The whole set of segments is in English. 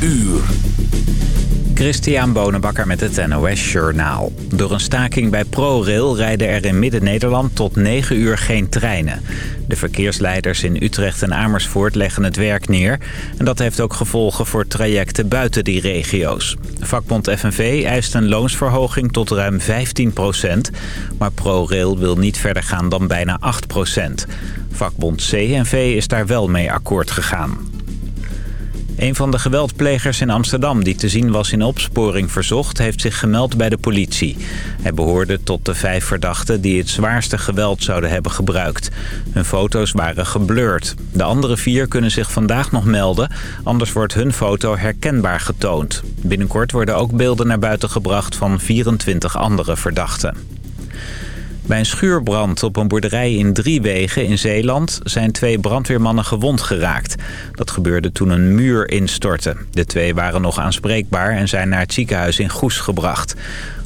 uur. Christian Bonenbakker met het NOS Journaal. Door een staking bij ProRail rijden er in Midden-Nederland tot 9 uur geen treinen. De verkeersleiders in Utrecht en Amersfoort leggen het werk neer. En dat heeft ook gevolgen voor trajecten buiten die regio's. Vakbond FNV eist een loonsverhoging tot ruim 15 procent. Maar ProRail wil niet verder gaan dan bijna 8 procent. Vakbond CNV is daar wel mee akkoord gegaan. Een van de geweldplegers in Amsterdam die te zien was in opsporing verzocht... heeft zich gemeld bij de politie. Hij behoorde tot de vijf verdachten die het zwaarste geweld zouden hebben gebruikt. Hun foto's waren geblurred. De andere vier kunnen zich vandaag nog melden... anders wordt hun foto herkenbaar getoond. Binnenkort worden ook beelden naar buiten gebracht van 24 andere verdachten. Bij een schuurbrand op een boerderij in Driewegen in Zeeland zijn twee brandweermannen gewond geraakt. Dat gebeurde toen een muur instortte. De twee waren nog aanspreekbaar en zijn naar het ziekenhuis in Goes gebracht.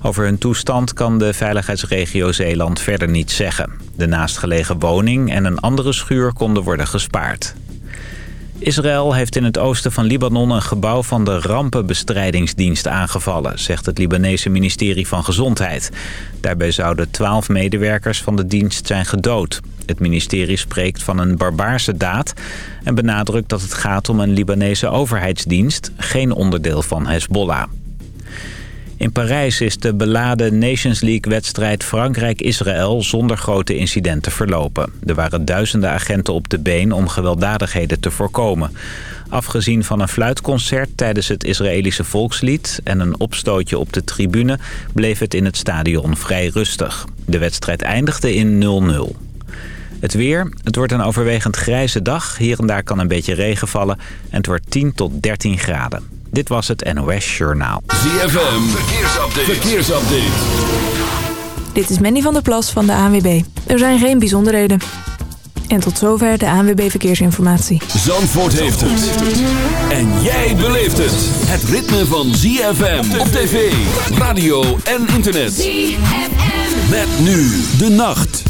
Over hun toestand kan de veiligheidsregio Zeeland verder niets zeggen. De naastgelegen woning en een andere schuur konden worden gespaard. Israël heeft in het oosten van Libanon een gebouw van de rampenbestrijdingsdienst aangevallen, zegt het Libanese ministerie van Gezondheid. Daarbij zouden twaalf medewerkers van de dienst zijn gedood. Het ministerie spreekt van een barbaarse daad en benadrukt dat het gaat om een Libanese overheidsdienst, geen onderdeel van Hezbollah. In Parijs is de beladen Nations League-wedstrijd Frankrijk-Israël zonder grote incidenten verlopen. Er waren duizenden agenten op de been om gewelddadigheden te voorkomen. Afgezien van een fluitconcert tijdens het Israëlische volkslied en een opstootje op de tribune bleef het in het stadion vrij rustig. De wedstrijd eindigde in 0-0. Het weer. Het wordt een overwegend grijze dag. Hier en daar kan een beetje regen vallen. En het wordt 10 tot 13 graden. Dit was het NOS Journaal. ZFM, verkeersupdate. verkeersupdate. Dit is Mandy van der Plas van de ANWB. Er zijn geen bijzonderheden. En tot zover de ANWB Verkeersinformatie. Zandvoort heeft het. En jij beleeft het. Het ritme van ZFM op tv, radio en internet. ZFM. Met nu de nacht.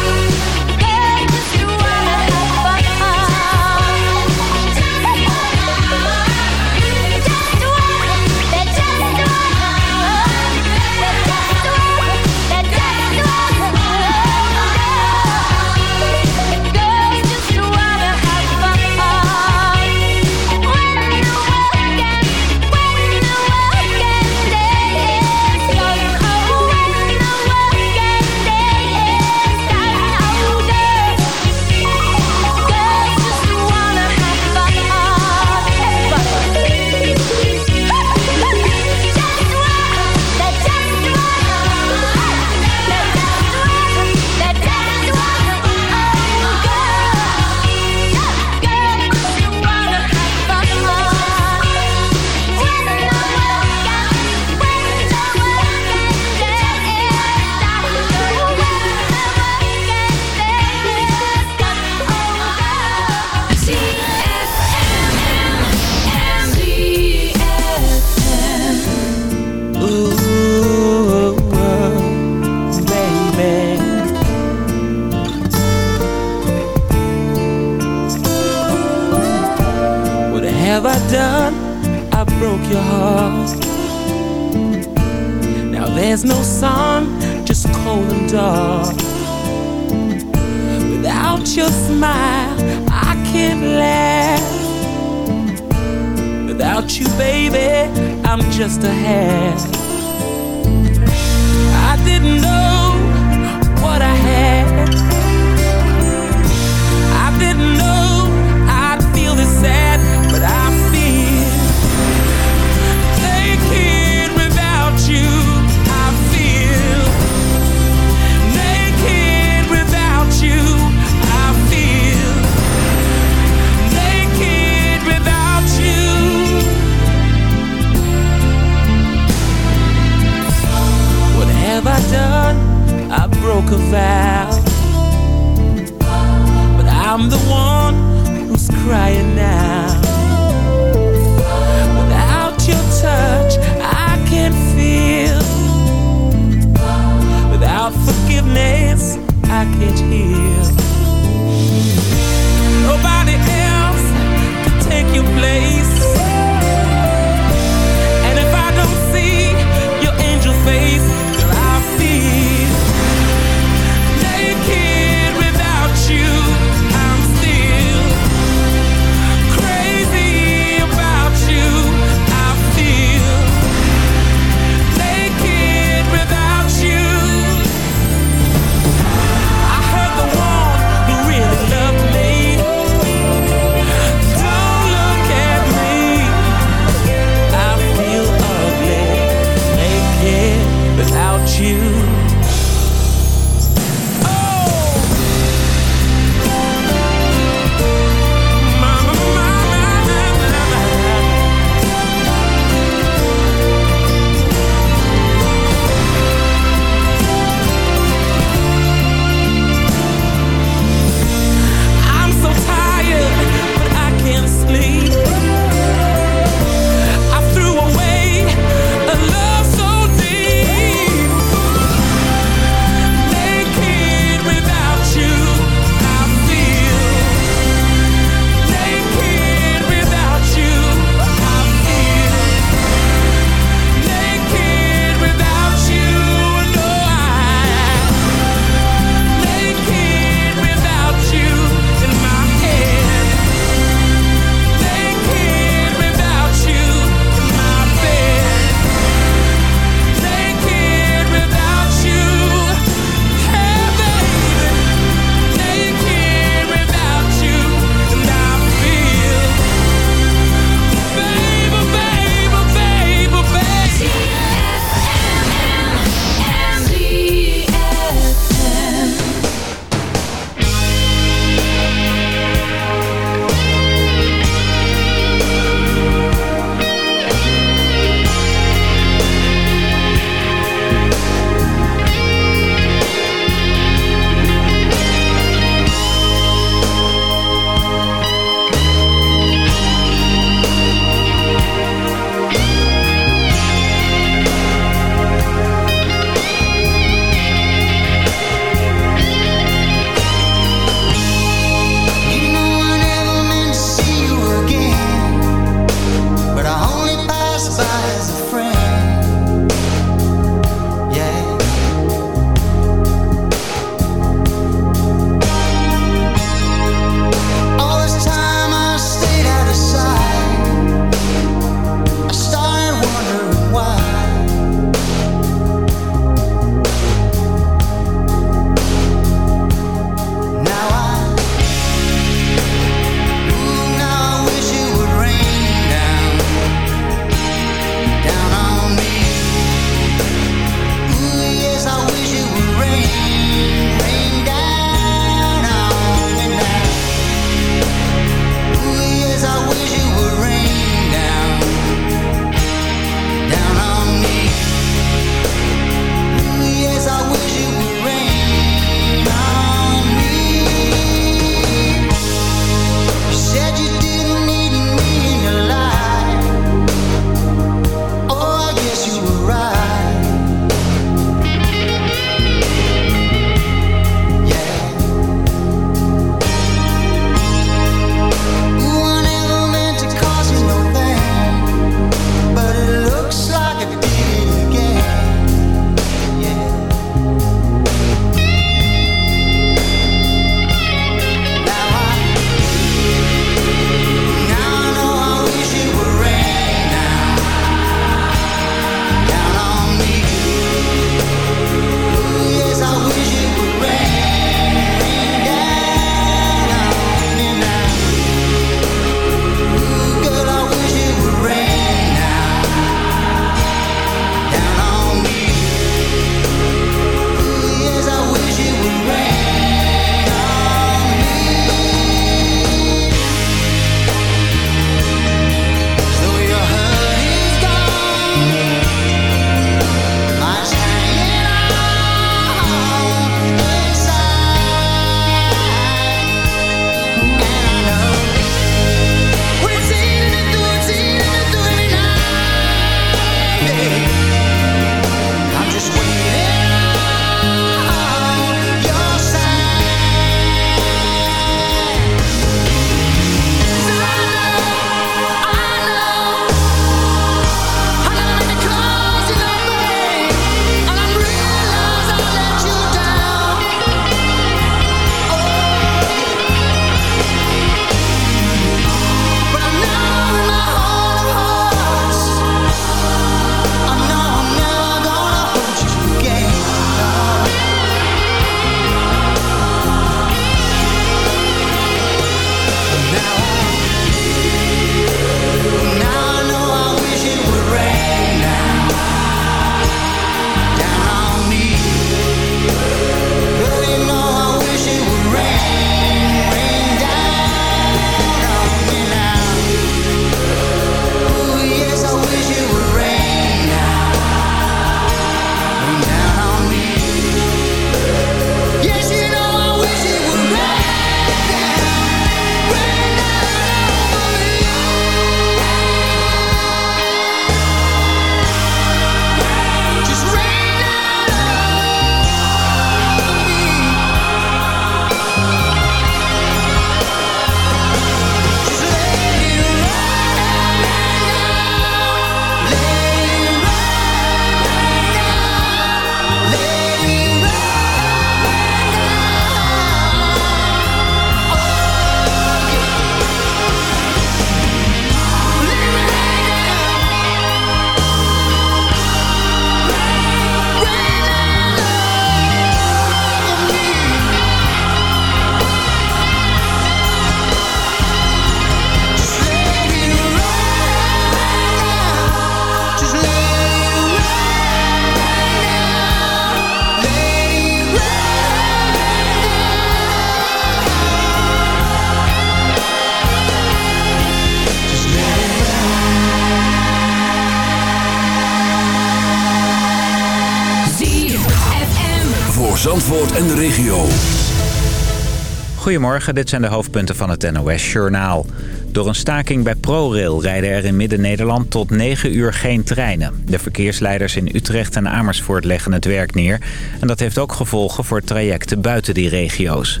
Goedemorgen, dit zijn de hoofdpunten van het NOS-journaal. Door een staking bij ProRail rijden er in Midden-Nederland tot 9 uur geen treinen. De verkeersleiders in Utrecht en Amersfoort leggen het werk neer. En dat heeft ook gevolgen voor trajecten buiten die regio's.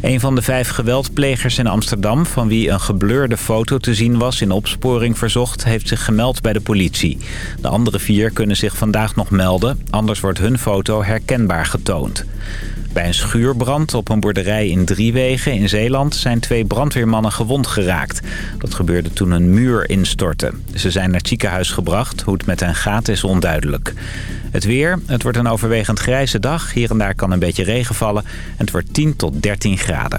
Een van de vijf geweldplegers in Amsterdam... van wie een gebleurde foto te zien was in opsporing verzocht... heeft zich gemeld bij de politie. De andere vier kunnen zich vandaag nog melden... anders wordt hun foto herkenbaar getoond. Bij een schuurbrand op een boerderij in Driewegen in Zeeland... zijn twee brandweermannen gewond geraakt. Dat gebeurde toen een muur instortte. Ze zijn naar het ziekenhuis gebracht. Hoe het met hen gaat is onduidelijk. Het weer, het wordt een overwegend grijze dag. Hier en daar kan een beetje regen vallen. En het wordt 10 tot 13 graden.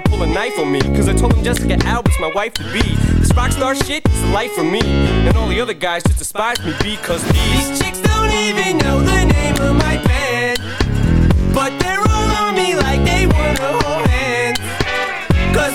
pull a knife on me. Cause I told him Jessica Alba's my wife to be. This rock star shit is life for me. And all the other guys just despise me because these chicks don't even know the name of my band. But they're all on me like they wanna hold hands. Cause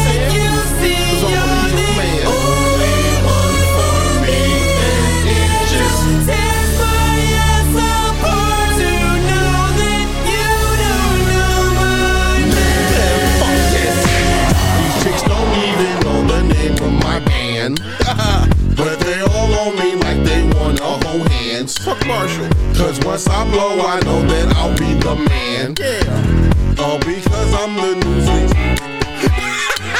Marshall. Cause once I blow, I know that I'll be the man. Yeah. All because I'm the news.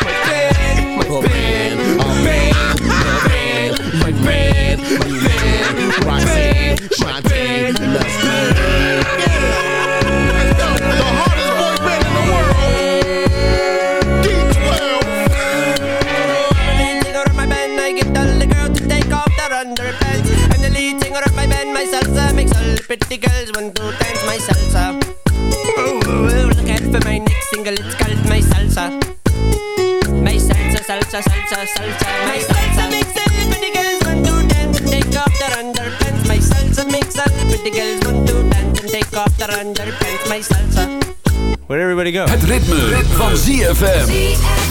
my band, my band, my band, my band, my band, my band, Roxanne, Shantae, let's salsa, salsa, my salsa makes all the pretty girls want to dance and take off their underpants. My salsa makes all the pretty girls want to dance and take off their underpants. My salsa. Where'd everybody go? Het ritme, van ZFM.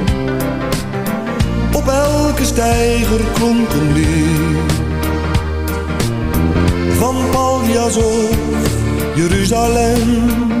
Op elke steiger klonk een lied. Van Paljas of Jeruzalem.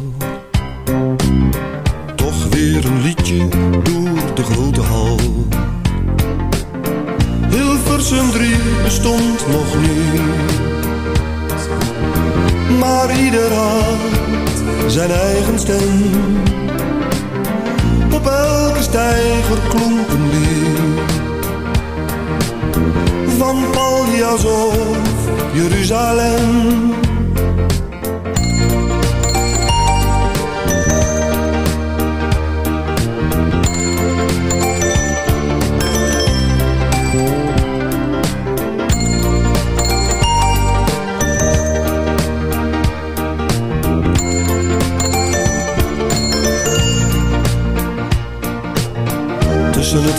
Van Van Paljas of Jeruzalem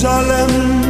Jerusalem